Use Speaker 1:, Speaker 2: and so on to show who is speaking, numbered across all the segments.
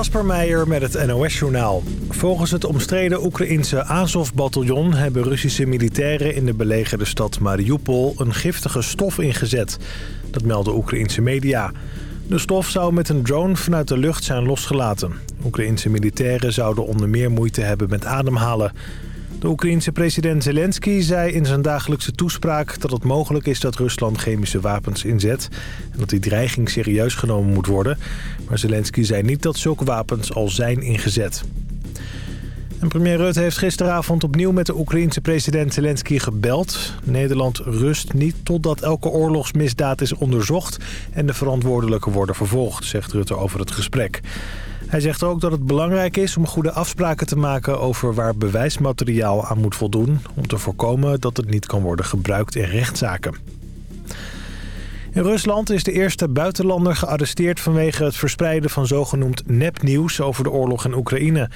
Speaker 1: Kasper Meijer met het NOS-journaal. Volgens het omstreden Oekraïense Azov-bataljon... hebben Russische militairen in de belegerde stad Mariupol... een giftige stof ingezet. Dat melden Oekraïense media. De stof zou met een drone vanuit de lucht zijn losgelaten. Oekraïense militairen zouden onder meer moeite hebben met ademhalen. De Oekraïense president Zelensky zei in zijn dagelijkse toespraak... dat het mogelijk is dat Rusland chemische wapens inzet... en dat die dreiging serieus genomen moet worden. Maar Zelensky zei niet dat zulke wapens al zijn ingezet. Premier Rutte heeft gisteravond opnieuw met de Oekraïense president Zelensky gebeld. Nederland rust niet totdat elke oorlogsmisdaad is onderzocht... en de verantwoordelijken worden vervolgd, zegt Rutte over het gesprek. Hij zegt ook dat het belangrijk is om goede afspraken te maken over waar bewijsmateriaal aan moet voldoen... om te voorkomen dat het niet kan worden gebruikt in rechtszaken. In Rusland is de eerste buitenlander gearresteerd vanwege het verspreiden van zogenoemd nepnieuws over de oorlog in Oekraïne.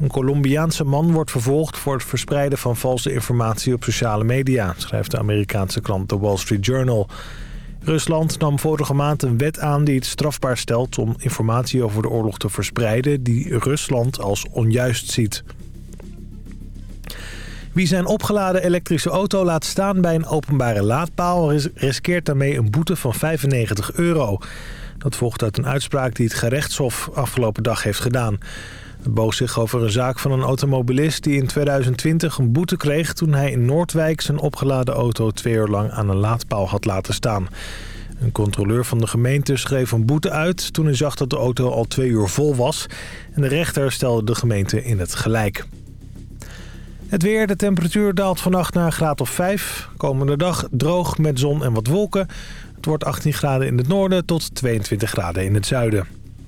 Speaker 1: Een Colombiaanse man wordt vervolgd voor het verspreiden van valse informatie op sociale media, schrijft de Amerikaanse krant The Wall Street Journal. Rusland nam vorige maand een wet aan die het strafbaar stelt om informatie over de oorlog te verspreiden die Rusland als onjuist ziet. Wie zijn opgeladen elektrische auto laat staan bij een openbare laadpaal... riskeert daarmee een boete van 95 euro. Dat volgt uit een uitspraak die het gerechtshof afgelopen dag heeft gedaan. Het boog zich over een zaak van een automobilist die in 2020 een boete kreeg... toen hij in Noordwijk zijn opgeladen auto twee uur lang aan een laadpaal had laten staan. Een controleur van de gemeente schreef een boete uit toen hij zag dat de auto al twee uur vol was. En de rechter stelde de gemeente in het gelijk. Het weer, de temperatuur daalt vannacht naar een graad of 5. Komende dag droog met zon en wat wolken. Het wordt 18 graden in het noorden tot 22 graden in het zuiden.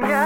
Speaker 2: Tot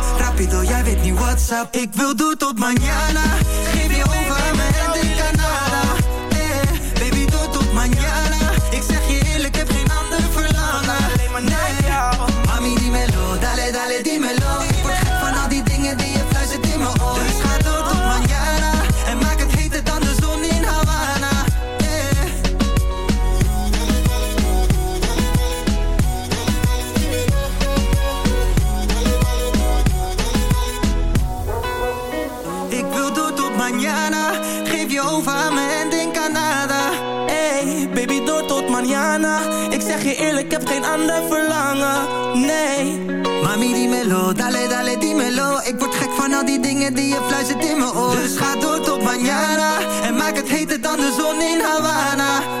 Speaker 3: Rápido, jij weet niet what's up. Ik wil door tot mañana Geef je over me en denk aan eh, Baby, door tot mañana ander verlangen.
Speaker 4: Nee.
Speaker 3: Mami, dímelo, dale, dale, dímelo Ik word gek van al die dingen die je fluistert in mijn oor. Dus ga door tot mañana En maak het heter dan de zon in Havana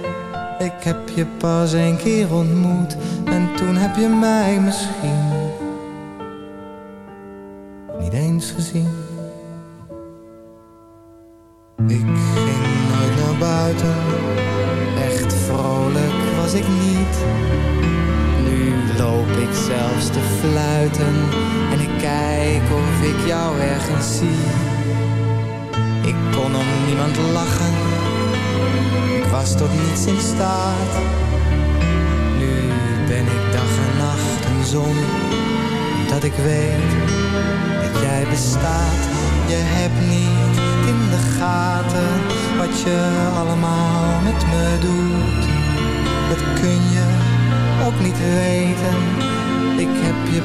Speaker 5: Ik heb je pas een keer ontmoet. En toen heb je mij misschien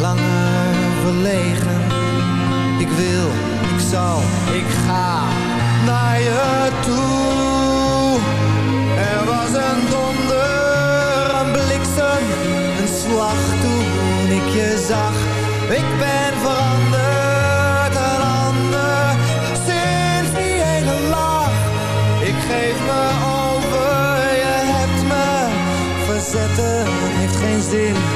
Speaker 5: Langer verlegen. Ik wil, ik zal, ik ga naar je toe. Er was een donder, een bliksem, een slag toen ik je zag. Ik ben veranderd, geef me over, je hebt me verzetten, heeft geen zin.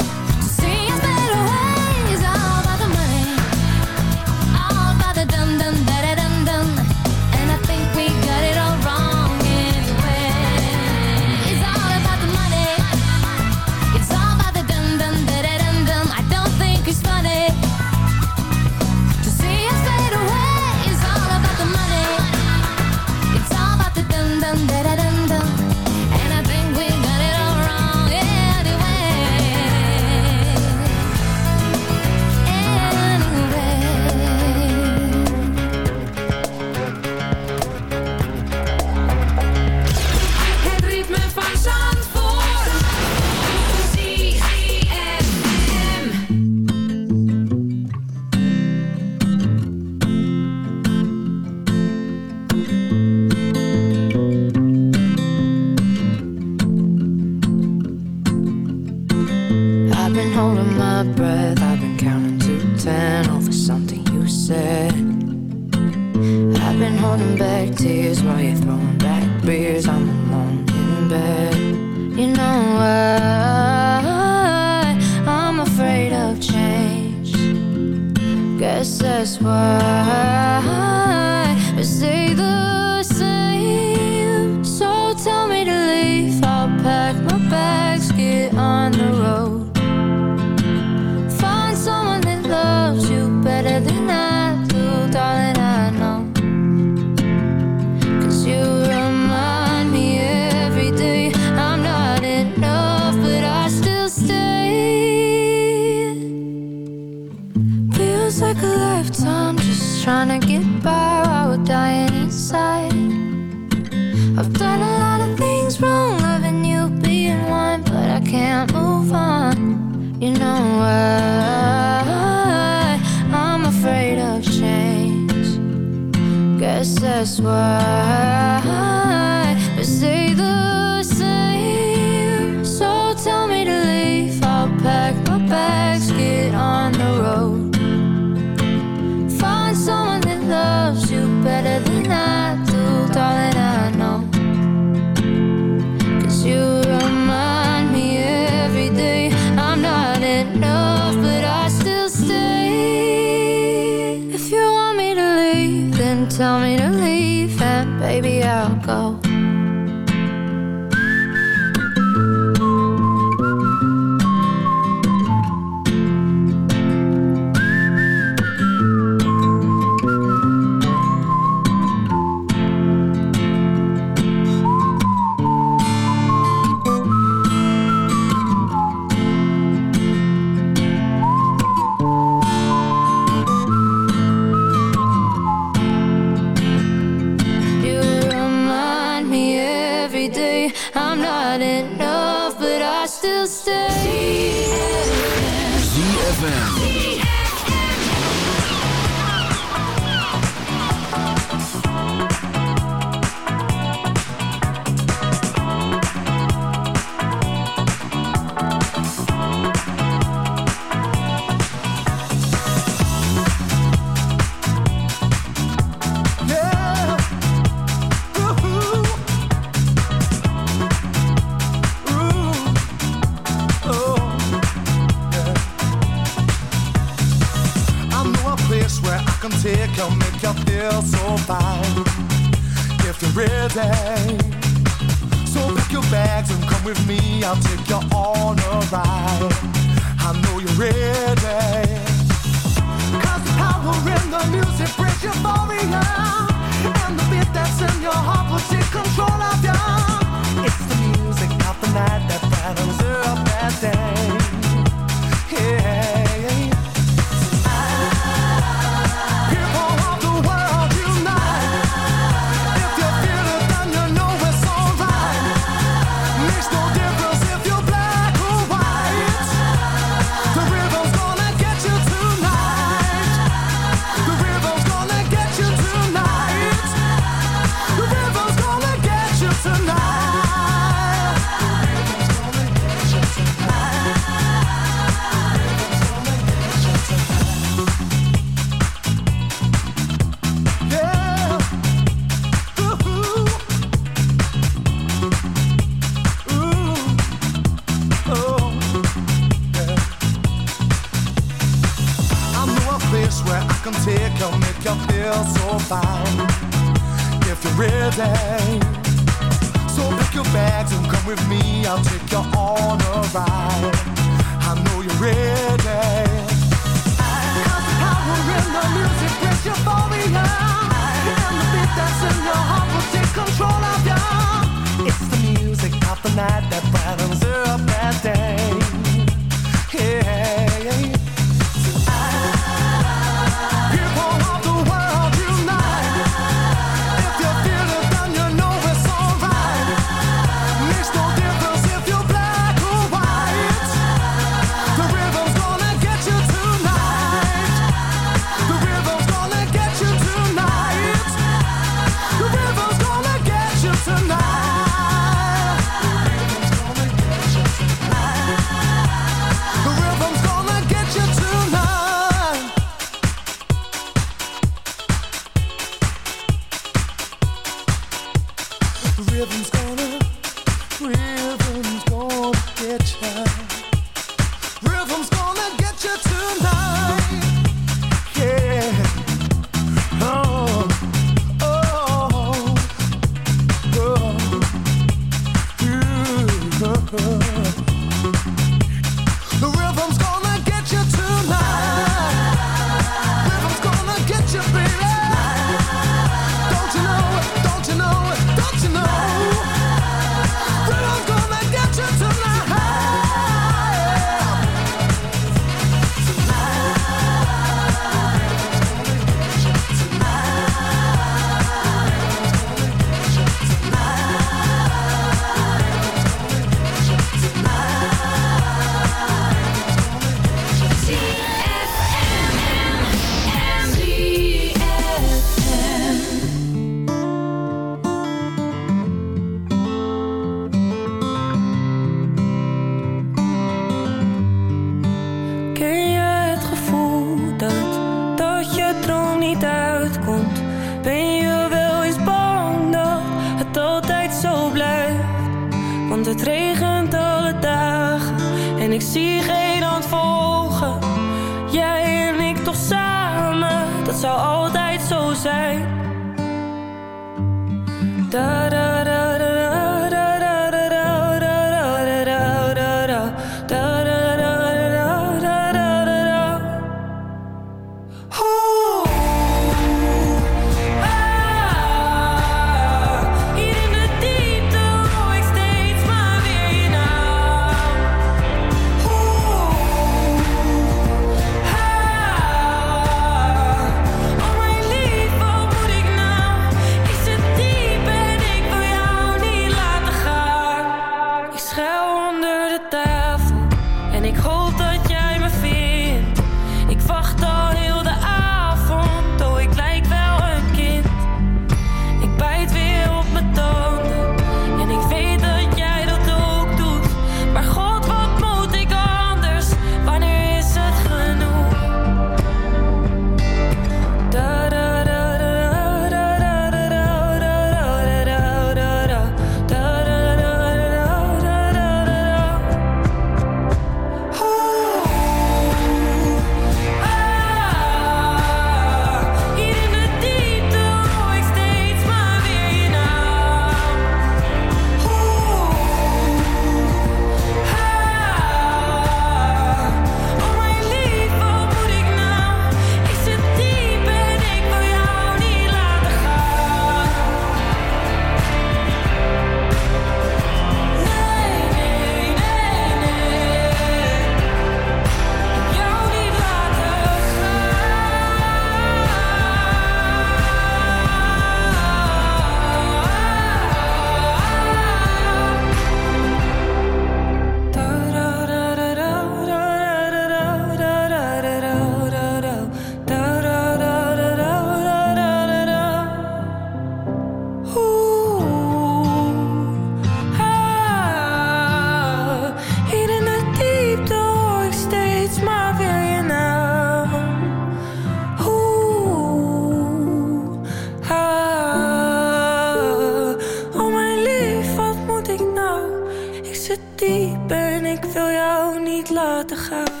Speaker 6: zit diep en ik wil jou niet laten gaan.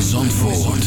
Speaker 7: van Zandvoort.